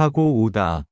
타고 오다.